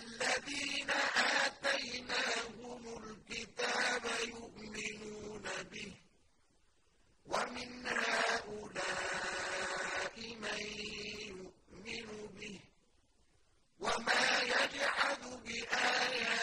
الَّذِينَ آتَيْنَاهُمُ الْكِتَابَ يُؤْمِنُونَ بِهِ وَمِنْ هَٰؤُلَاءِ مَن يُؤْمِنُ بِهِ وَمَا يَجْحَدُ بِآيَاتِنَا